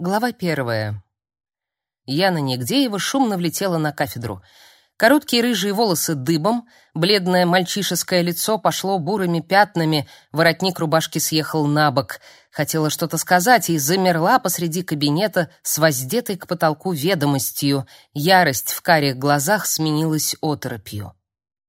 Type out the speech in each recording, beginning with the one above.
Глава первая. Яна Нигдеева шумно влетела на кафедру. Короткие рыжие волосы дыбом, бледное мальчишеское лицо пошло бурыми пятнами, воротник рубашки съехал на бок. Хотела что-то сказать и замерла посреди кабинета с воздетой к потолку ведомостью. Ярость в карих глазах сменилась оторопью.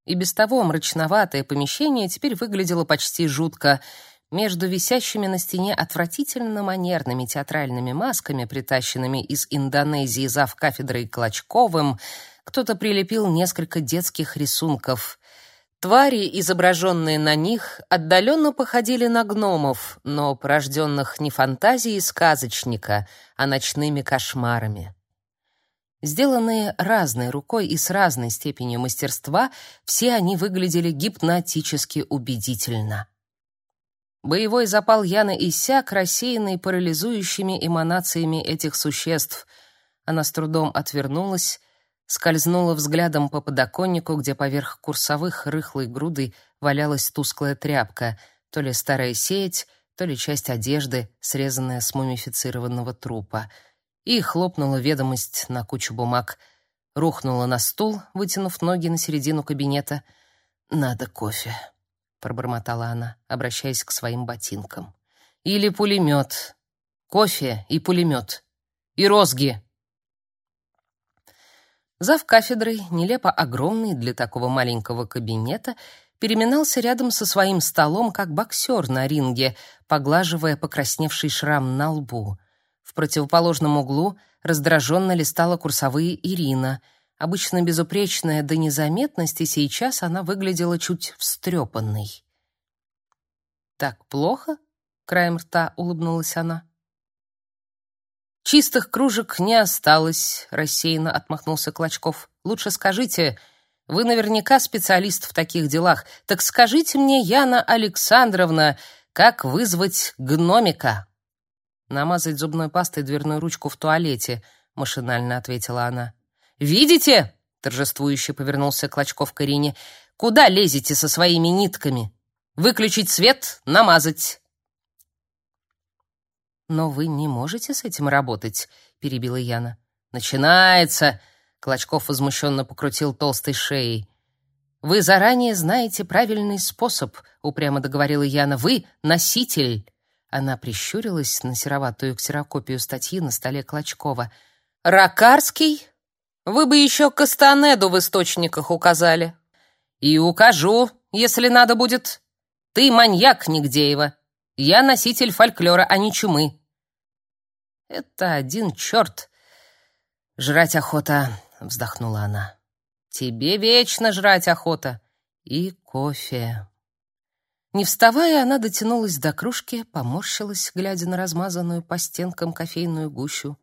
И без того мрачноватое помещение теперь выглядело почти жутко — между висящими на стене отвратительно манерными театральными масками, притащенными из Индонезии зав кафедрой Клочковым, кто-то прилепил несколько детских рисунков. Твари, изображенные на них, отдаленно походили на гномов, но порожденных не фантазией сказочника, а ночными кошмарами. Сделанные разной рукой и с разной степенью мастерства, все они выглядели гипнотически убедительно. Боевой запал Яны иссяк, рассеянный парализующими эманациями этих существ. Она с трудом отвернулась, скользнула взглядом по подоконнику, где поверх курсовых рыхлой грудой валялась тусклая тряпка, то ли старая сеть, то ли часть одежды, срезанная с мумифицированного трупа, и хлопнула ведомость на кучу бумаг, рухнула на стул, вытянув ноги на середину кабинета. «Надо кофе» пробормотала она, обращаясь к своим ботинкам. Или пулемет. Кофе и пулемет. И розги. Зав кафедрой, нелепо огромный для такого маленького кабинета, переминался рядом со своим столом, как боксер на ринге, поглаживая покрасневший шрам на лбу. В противоположном углу раздраженно листала курсовые Ирина — Обычно безупречная до незаметности, сейчас она выглядела чуть встрепанной. «Так плохо?» — краем рта улыбнулась она. «Чистых кружек не осталось», — рассеянно отмахнулся Клочков. «Лучше скажите, вы наверняка специалист в таких делах. Так скажите мне, Яна Александровна, как вызвать гномика?» «Намазать зубной пастой дверную ручку в туалете», — машинально ответила она. «Видите?» — торжествующе повернулся Клочков к Ирине. «Куда лезете со своими нитками? Выключить свет, намазать!» «Но вы не можете с этим работать», — перебила Яна. «Начинается!» — Клочков возмущенно покрутил толстой шеей. «Вы заранее знаете правильный способ», — упрямо договорила Яна. «Вы — носитель». Она прищурилась на сероватую ксерокопию статьи на столе Клочкова. «Ракарский вы бы еще Кастанеду в источниках указали. И укажу, если надо будет. Ты маньяк, Нигдеева. Я носитель фольклора, а не чумы. Это один черт. Жрать охота, вздохнула она. Тебе вечно жрать охота. И кофе. Не вставая, она дотянулась до кружки, поморщилась, глядя на размазанную по стенкам кофейную гущу.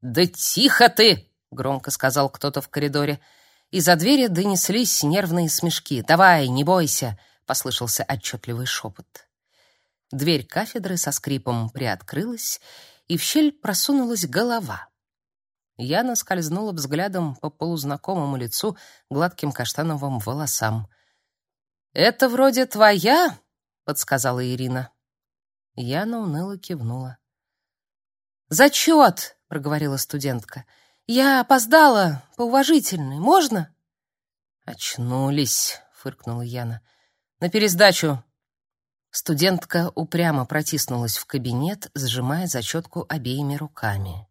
«Да тихо ты!» Громко сказал кто-то в коридоре. Из-за двери донеслись нервные смешки. «Давай, не бойся!» — послышался отчетливый шепот. Дверь кафедры со скрипом приоткрылась, и в щель просунулась голова. Яна скользнула взглядом по полузнакомому лицу, гладким каштановым волосам. «Это вроде твоя?» — подсказала Ирина. Яна уныло кивнула. «Зачет!» — проговорила студентка. Я опоздала, по уважительной. Можно? Очнулись, фыркнула Яна. На пересдачу. Студентка упрямо протиснулась в кабинет, сжимая зачетку обеими руками.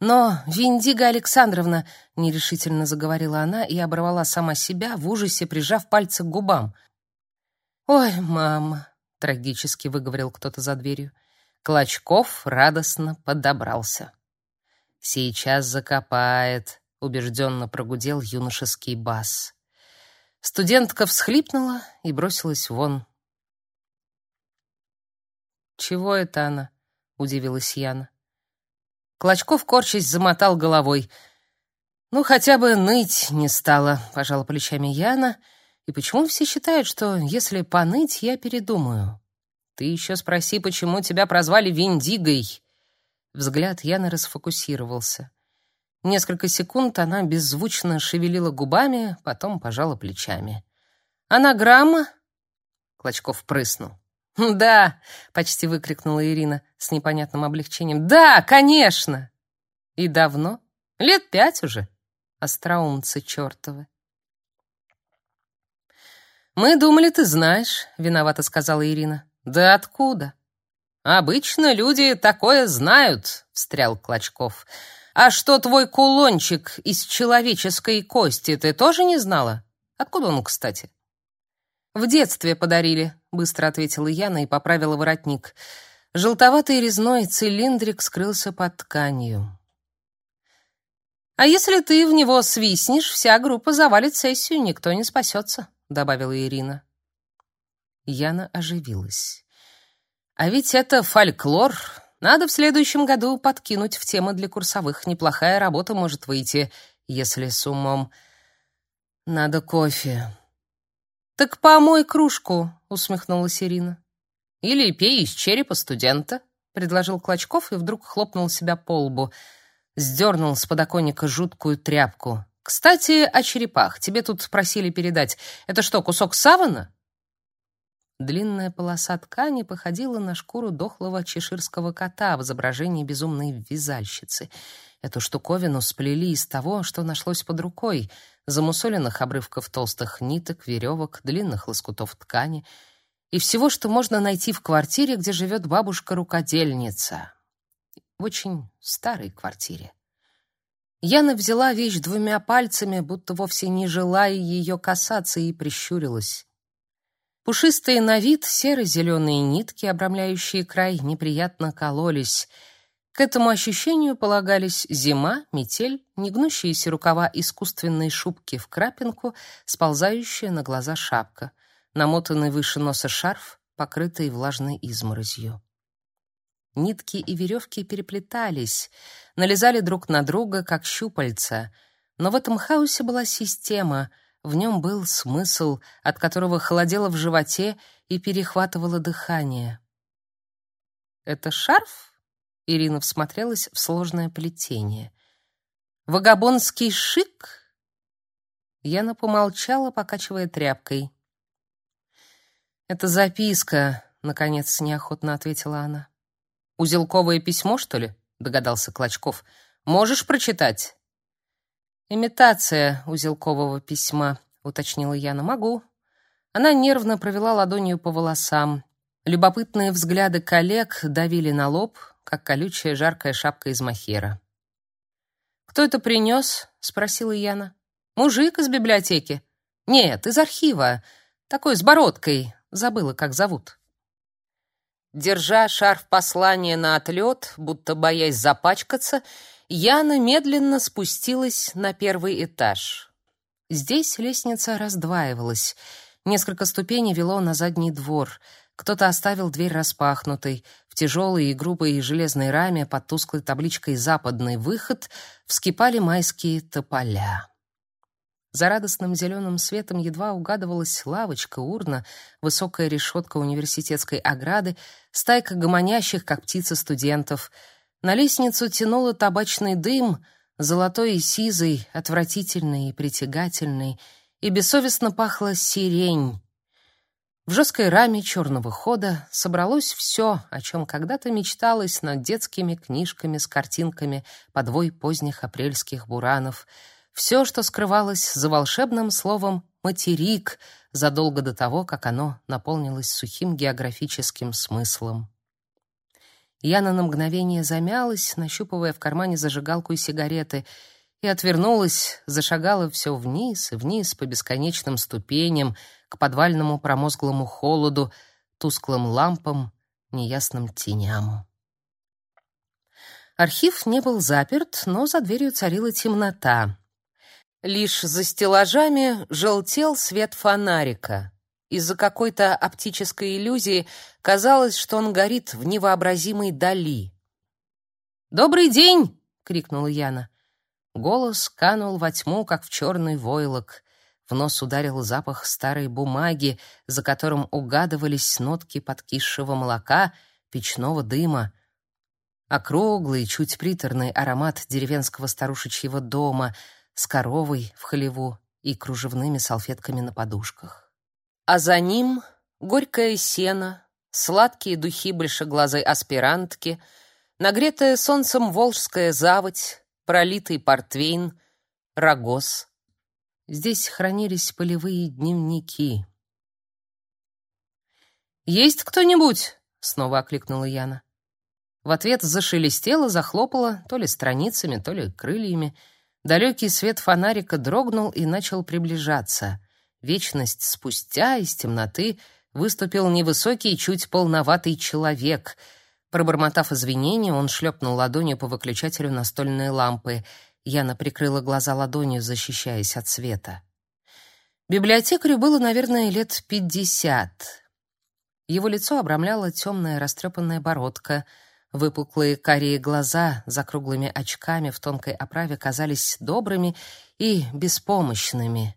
Но, Виндига Александровна, нерешительно заговорила она и оборвала сама себя в ужасе, прижав пальцы к губам. Ой, мама, трагически выговорил кто-то за дверью. Клочков радостно подобрался. Сейчас закопает, убежденно прогудел юношеский бас. Студентка всхлипнула и бросилась вон. Чего это она? удивилась Яна. Клочков корчась замотал головой. Ну хотя бы ныть не стала, пожала плечами Яна. И почему все считают, что если поныть, я передумаю? Ты еще спроси, почему тебя прозвали Виндигой. Взгляд Яны расфокусировался. Несколько секунд она беззвучно шевелила губами, потом пожала плечами. «Анаграмма?» Клочков прыснул. «Да!» — почти выкрикнула Ирина с непонятным облегчением. «Да, конечно!» «И давно? Лет пять уже. Остроумцы чертовы!» «Мы думали, ты знаешь», — виновато сказала Ирина. «Да откуда?» «Обычно люди такое знают», — встрял Клочков. «А что твой кулончик из человеческой кости, ты тоже не знала? Откуда он, кстати?» «В детстве подарили», — быстро ответила Яна и поправила воротник. Желтоватый резной цилиндрик скрылся под тканью. «А если ты в него свистнешь, вся группа завалит сессию, никто не спасется», — добавила Ирина. Яна оживилась. «А ведь это фольклор. Надо в следующем году подкинуть в темы для курсовых. Неплохая работа может выйти, если с умом. Надо кофе». «Так помой кружку», — усмехнулась Ирина. «Или пей из черепа студента», — предложил Клочков и вдруг хлопнул себя по лбу. Сдернул с подоконника жуткую тряпку. Кстати, о черепах. Тебе тут просили передать. Это что, кусок савана? Длинная полоса ткани походила на шкуру дохлого чеширского кота в изображении безумной вязальщицы. Эту штуковину сплели из того, что нашлось под рукой: замусоленных обрывков толстых ниток, веревок, длинных лоскутов ткани и всего, что можно найти в квартире, где живет бабушка-рукодельница. В очень старой квартире. Яна взяла вещь двумя пальцами, будто вовсе не желая ее касаться, и прищурилась. Пушистые на вид серо-зеленые нитки, обрамляющие край, неприятно кололись. К этому ощущению полагались зима, метель, негнущиеся рукава искусственной шубки в крапинку, сползающая на глаза шапка, намотанный выше носа шарф, покрытый влажной изморозью. Нитки и веревки переплетались, налезали друг на друга, как щупальца. Но в этом хаосе была система, в нем был смысл, от которого холодело в животе и перехватывало дыхание. «Это шарф?» — Ирина всмотрелась в сложное плетение. «Вагабонский шик?» Яна помолчала, покачивая тряпкой. «Это записка», — наконец неохотно ответила она. Узелковое письмо, что ли? догадался Клочков. Можешь прочитать? Имитация узелкового письма, уточнила Яна. Могу. Она нервно провела ладонью по волосам. Любопытные взгляды коллег давили на лоб, как колючая жаркая шапка из махера. Кто это принес?» — спросила Яна. Мужик из библиотеки. Нет, из архива. Такой с бородкой. Забыла, как зовут. Держа шарф послания на отлет, будто боясь запачкаться, Яна медленно спустилась на первый этаж. Здесь лестница раздваивалась. Несколько ступеней вело на задний двор. Кто-то оставил дверь распахнутой. В тяжелой и грубой железной раме под тусклой табличкой «Западный выход» вскипали майские тополя. За радостным зеленым светом едва угадывалась лавочка, урна, высокая решетка университетской ограды, стайка гомонящих, как птицы, студентов. На лестницу тянуло табачный дым, золотой и сизый, отвратительный и притягательный, и бессовестно пахло сирень. В жесткой раме черного хода собралось все, о чем когда-то мечталось над детскими книжками с картинками подвой поздних апрельских буранов — все, что скрывалось за волшебным словом «материк» задолго до того, как оно наполнилось сухим географическим смыслом. Яна на мгновение замялась, нащупывая в кармане зажигалку и сигареты, и отвернулась, зашагала все вниз и вниз по бесконечным ступеням, к подвальному промозглому холоду, тусклым лампам, неясным теням. Архив не был заперт, но за дверью царила темнота. Лишь за стеллажами желтел свет фонарика. Из-за какой-то оптической иллюзии казалось, что он горит в невообразимой дали. «Добрый день!» — крикнула Яна. Голос канул во тьму, как в черный войлок. В нос ударил запах старой бумаги, за которым угадывались нотки подкисшего молока, печного дыма. Округлый, чуть приторный аромат деревенского старушечьего дома — с коровой в хлеву и кружевными салфетками на подушках. А за ним горькое сено, сладкие духи большеглазой аспирантки, нагретая солнцем волжская заводь, пролитый портвейн, рогоз. Здесь хранились полевые дневники. «Есть кто-нибудь?» — снова окликнула Яна. В ответ зашелестело, захлопало, то ли страницами, то ли крыльями. Далекий свет фонарика дрогнул и начал приближаться. Вечность спустя из темноты выступил невысокий, чуть полноватый человек. Пробормотав извинения, он шлепнул ладонью по выключателю настольной лампы. Яна прикрыла глаза ладонью, защищаясь от света. Библиотекарю было, наверное, лет пятьдесят. Его лицо обрамляла темная растрепанная бородка — Выпуклые карие глаза за круглыми очками в тонкой оправе казались добрыми и беспомощными.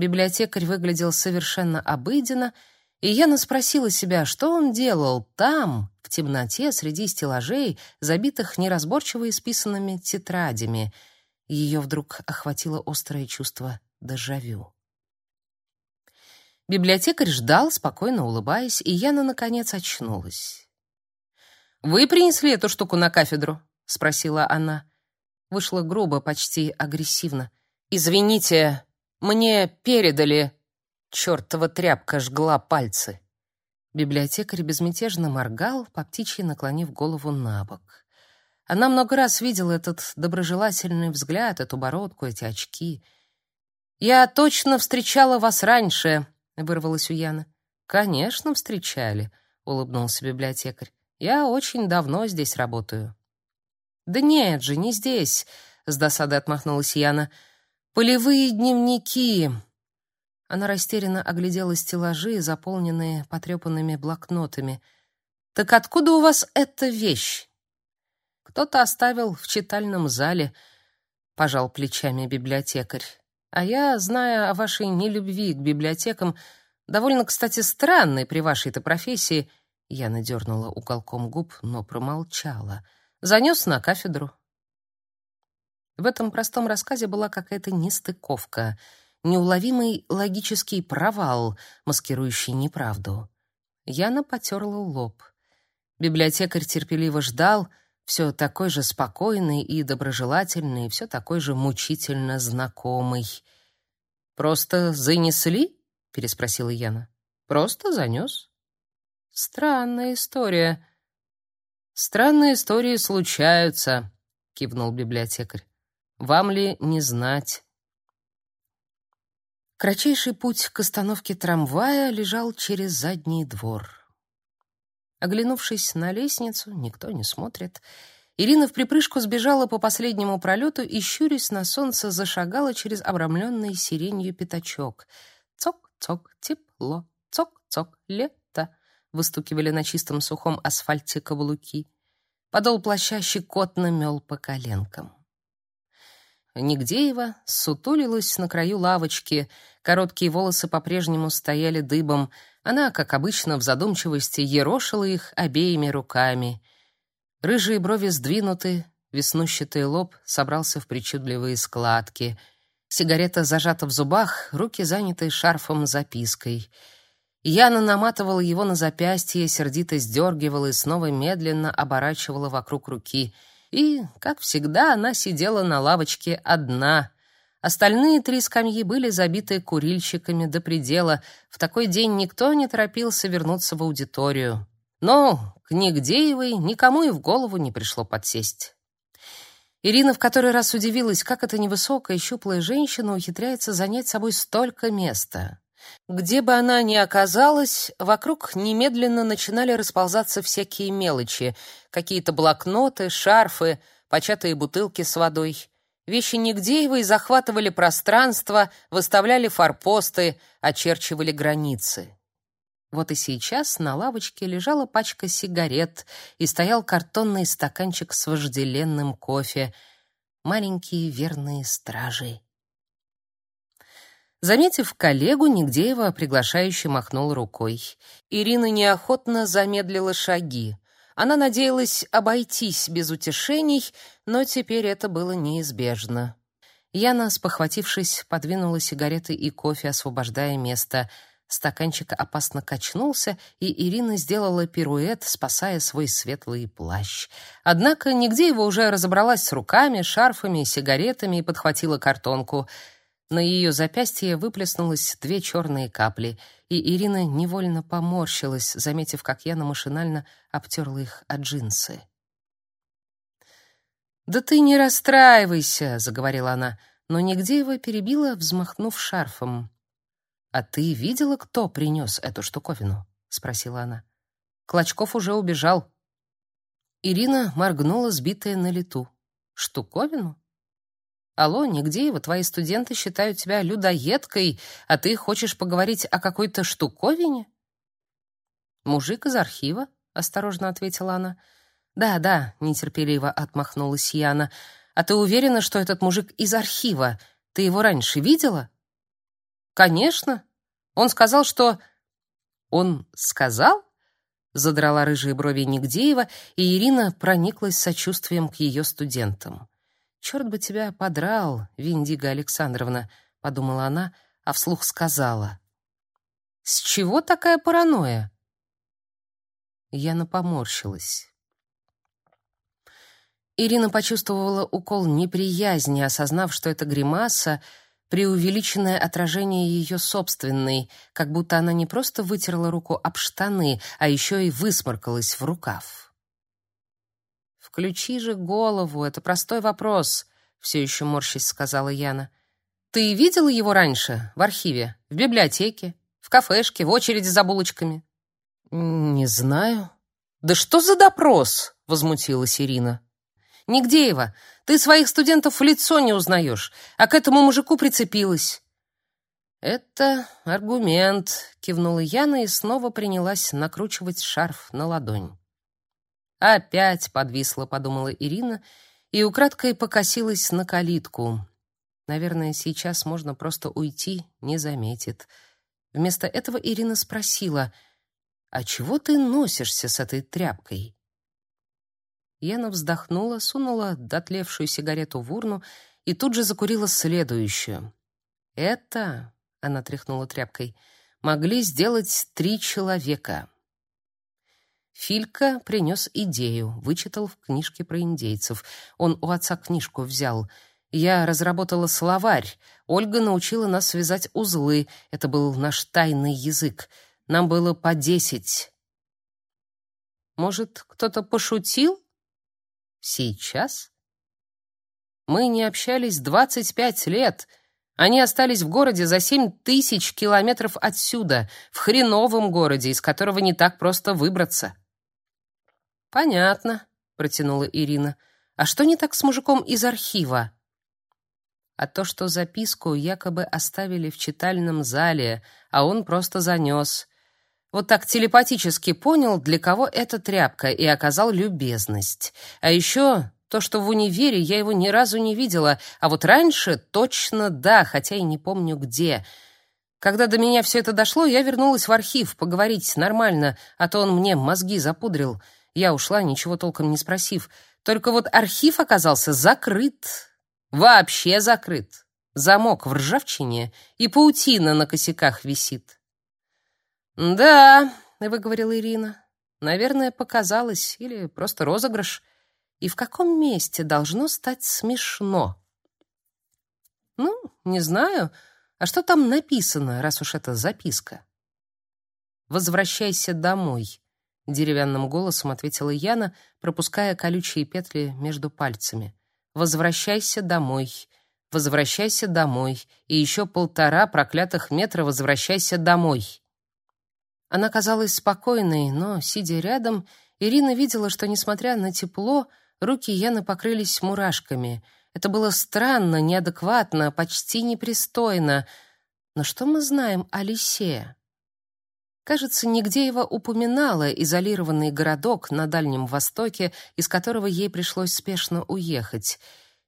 Библиотекарь выглядел совершенно обыденно, и Яна спросила себя, что он делал там, в темноте, среди стеллажей, забитых неразборчиво исписанными тетрадями. Ее вдруг охватило острое чувство дежавю. Библиотекарь ждал, спокойно улыбаясь, и Яна, наконец, очнулась. Вы принесли эту штуку на кафедру? спросила она. Вышло грубо, почти агрессивно. Извините, мне передали. Чёртова тряпка жгла пальцы. Библиотекарь безмятежно моргал, по птичьи наклонив голову на бок. Она много раз видела этот доброжелательный взгляд, эту бородку, эти очки. «Я точно встречала вас раньше», — вырвалась у Яны. «Конечно, встречали», — улыбнулся библиотекарь. Я очень давно здесь работаю. Да нет же, не здесь, с досадой отмахнулась Яна. Полевые дневники. Она растерянно оглядела стеллажи, заполненные потрепанными блокнотами. Так откуда у вас эта вещь? Кто-то оставил в читальном зале, пожал плечами библиотекарь. А я, зная о вашей нелюбви к библиотекам, довольно, кстати, странной при вашей-то профессии, я надернула уголком губ, но промолчала. Занес на кафедру. В этом простом рассказе была какая-то нестыковка, неуловимый логический провал, маскирующий неправду. Яна потерла лоб. Библиотекарь терпеливо ждал, все такой же спокойный и доброжелательный, все такой же мучительно знакомый. «Просто занесли?» — переспросила Яна. «Просто занес». Странная история. Странные истории случаются, кивнул библиотекарь. Вам ли не знать? Кратчайший путь к остановке трамвая лежал через задний двор. Оглянувшись на лестницу, никто не смотрит. Ирина в припрыжку сбежала по последнему пролету и, щурясь на солнце, зашагала через обрамленный сиренью пятачок. Цок-цок, тепло, цок-цок, лето выстукивали на чистом сухом асфальте каблуки. Подол плаща щекотно мел по коленкам. Нигдеева сутулилась на краю лавочки, короткие волосы по-прежнему стояли дыбом. Она, как обычно, в задумчивости ерошила их обеими руками. Рыжие брови сдвинуты, веснущатый лоб собрался в причудливые складки. Сигарета зажата в зубах, руки заняты шарфом с запиской — Яна наматывала его на запястье, сердито сдергивала и снова медленно оборачивала вокруг руки. И, как всегда, она сидела на лавочке одна. Остальные три скамьи были забиты курильщиками до предела. В такой день никто не торопился вернуться в аудиторию. Но к Нигдеевой никому и в голову не пришло подсесть. Ирина в который раз удивилась, как эта невысокая щуплая женщина ухитряется занять собой столько места. Где бы она ни оказалась, вокруг немедленно начинали расползаться всякие мелочи: какие-то блокноты, шарфы, початые бутылки с водой. Вещи Нигдеевой захватывали пространство, выставляли форпосты, очерчивали границы. Вот и сейчас на лавочке лежала пачка сигарет и стоял картонный стаканчик с вожделенным кофе. Маленькие верные стражи Заметив коллегу, Нигдеева приглашающе махнул рукой. Ирина неохотно замедлила шаги. Она надеялась обойтись без утешений, но теперь это было неизбежно. Яна, спохватившись, подвинула сигареты и кофе, освобождая место. Стаканчик опасно качнулся, и Ирина сделала пируэт, спасая свой светлый плащ. Однако нигде его уже разобралась с руками, шарфами, сигаретами и подхватила картонку. На ее запястье выплеснулось две черные капли, и Ирина невольно поморщилась, заметив, как Яна машинально обтерла их от джинсы. «Да ты не расстраивайся», — заговорила она, но нигде его перебила, взмахнув шарфом. «А ты видела, кто принес эту штуковину?» — спросила она. «Клочков уже убежал». Ирина моргнула, сбитая на лету. «Штуковину? Алло, нигде его твои студенты считают тебя людоедкой, а ты хочешь поговорить о какой-то штуковине?» «Мужик из архива», — осторожно ответила она. «Да, да», — нетерпеливо отмахнулась Яна. «А ты уверена, что этот мужик из архива? Ты его раньше видела?» Конечно. Он сказал, что Он сказал? Задрала рыжие брови Нигдеева, и Ирина прониклась сочувствием к ее студентам. «Черт бы тебя подрал, Виндига Александровна», — подумала она, а вслух сказала. «С чего такая паранойя?» Яна поморщилась. Ирина почувствовала укол неприязни, осознав, что эта гримаса преувеличенное отражение ее собственной, как будто она не просто вытерла руку об штаны, а еще и высморкалась в рукав. «Включи же голову, это простой вопрос», — все еще морщись сказала Яна. «Ты видела его раньше, в архиве, в библиотеке, в кафешке, в очереди за булочками?» «Не знаю». «Да что за допрос?» — возмутилась Ирина. «Нигдеева, ты своих студентов в лицо не узнаешь, а к этому мужику прицепилась. Это аргумент, кивнула Яна и снова принялась накручивать шарф на ладонь. Опять подвисла, подумала Ирина и украдкой покосилась на калитку. Наверное, сейчас можно просто уйти, не заметит. Вместо этого Ирина спросила: "А чего ты носишься с этой тряпкой?" Яна вздохнула, сунула дотлевшую сигарету в урну и тут же закурила следующую. «Это...» — она тряхнула тряпкой — могли сделать три человека. Филька принес идею, вычитал в книжке про индейцев. Он у отца книжку взял. Я разработала словарь. Ольга научила нас связать узлы. Это был наш тайный язык. Нам было по десять. Может, кто-то пошутил? Сейчас? Мы не общались 25 лет. Они остались в городе за семь тысяч километров отсюда, в хреновом городе, из которого не так просто выбраться. Понятно, протянула Ирина. А что не так с мужиком из архива? А то, что записку якобы оставили в читальном зале, а он просто занес. Вот так телепатически понял, для кого эта тряпка, и оказал любезность. А еще то, что в универе я его ни разу не видела, а вот раньше точно да, хотя и не помню где. Когда до меня все это дошло, я вернулась в архив поговорить нормально, а то он мне мозги запудрил. Я ушла, ничего толком не спросив. Только вот архив оказался закрыт. Вообще закрыт. Замок в ржавчине и паутина на косяках висит. «Да», — выговорила Ирина. «Наверное, показалось, или просто розыгрыш. И в каком месте должно стать смешно?» «Ну, не знаю. А что там написано, раз уж это записка?» «Возвращайся домой», — деревянным голосом ответила Яна, пропуская колючие петли между пальцами. «Возвращайся домой, возвращайся домой, и еще полтора проклятых метра возвращайся домой». Она казалась спокойной, но, сидя рядом, Ирина видела, что, несмотря на тепло, руки Яны покрылись мурашками. Это было странно, неадекватно, почти непристойно. Но что мы знаем о лисе? Кажется, нигде его упоминала изолированный городок на Дальнем Востоке, из которого ей пришлось спешно уехать.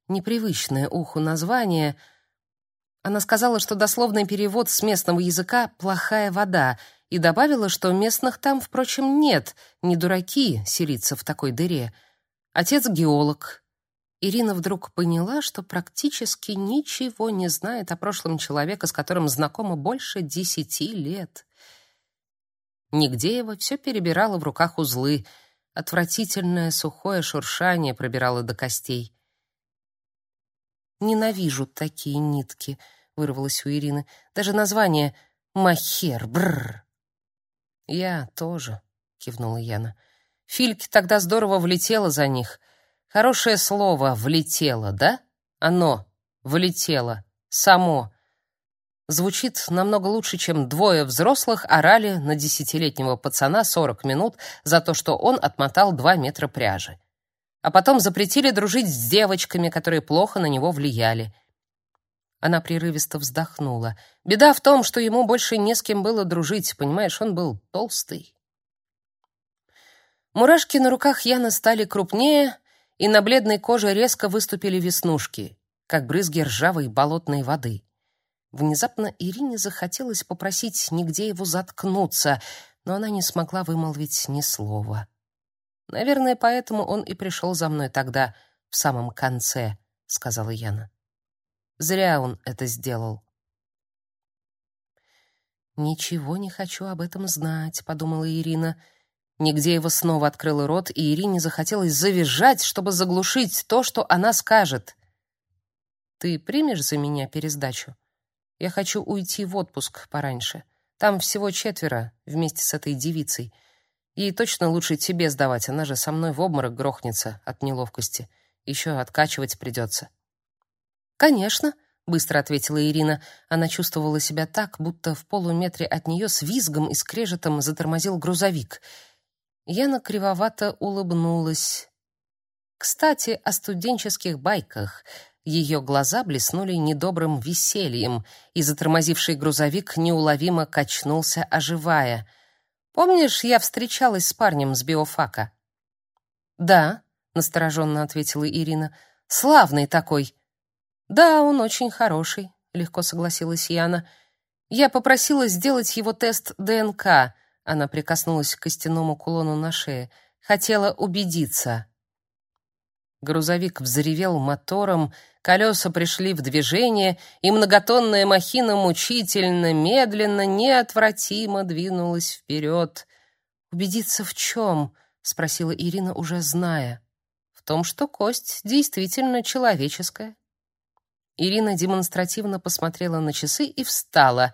Непривычное уху название. Она сказала, что дословный перевод с местного языка «плохая вода», и добавила, что местных там, впрочем, нет, не дураки селиться в такой дыре. Отец геолог. Ирина вдруг поняла, что практически ничего не знает о прошлом человека, с которым знакома больше десяти лет. Нигдеева все перебирала в руках узлы. Отвратительное сухое шуршание пробирало до костей. «Ненавижу такие нитки», — вырвалось у Ирины. «Даже название «Махер», бррр». «Я тоже», — кивнула Яна. «Фильке тогда здорово влетело за них. Хорошее слово «влетело», да? Оно влетело. Само. Звучит намного лучше, чем двое взрослых орали на десятилетнего пацана сорок минут за то, что он отмотал два метра пряжи. А потом запретили дружить с девочками, которые плохо на него влияли. Она прерывисто вздохнула. Беда в том, что ему больше не с кем было дружить, понимаешь, он был толстый. Мурашки на руках Яны стали крупнее, и на бледной коже резко выступили веснушки, как брызги ржавой болотной воды. Внезапно Ирине захотелось попросить нигде его заткнуться, но она не смогла вымолвить ни слова. Наверное, поэтому он и пришел за мной тогда, в самом конце, сказала Яна. Зря он это сделал. Ничего не хочу об этом знать, подумала Ирина. Нигде его снова открыл рот, и Ирине захотелось завизжать, чтобы заглушить то, что она скажет. Ты примешь за меня пересдачу? Я хочу уйти в отпуск пораньше. Там всего четверо вместе с этой девицей. Ей точно лучше тебе сдавать, она же со мной в обморок грохнется от неловкости. Еще откачивать придется». «Конечно», — быстро ответила Ирина. Она чувствовала себя так, будто в полуметре от нее с визгом и скрежетом затормозил грузовик. Яна кривовато улыбнулась. «Кстати, о студенческих байках. Ее глаза блеснули недобрым весельем, и затормозивший грузовик неуловимо качнулся, оживая. «Помнишь, я встречалась с парнем с биофака?» «Да», — настороженно ответила Ирина. «Славный такой». «Да, он очень хороший», — легко согласилась Яна. «Я попросила сделать его тест ДНК», — она прикоснулась к костяному кулону на шее. «Хотела убедиться». Грузовик взревел мотором, колеса пришли в движение, и многотонная махина мучительно, медленно, неотвратимо двинулась вперед. «Убедиться в чем?» — спросила Ирина, уже зная. «В том, что кость действительно человеческая». Ирина демонстративно посмотрела на часы и встала.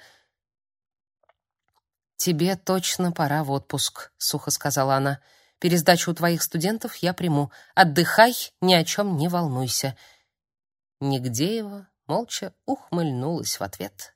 «Тебе точно пора в отпуск», — сухо сказала она. Пересдачу у твоих студентов я приму. Отдыхай, ни о чем не волнуйся». Нигдеева молча ухмыльнулась в ответ.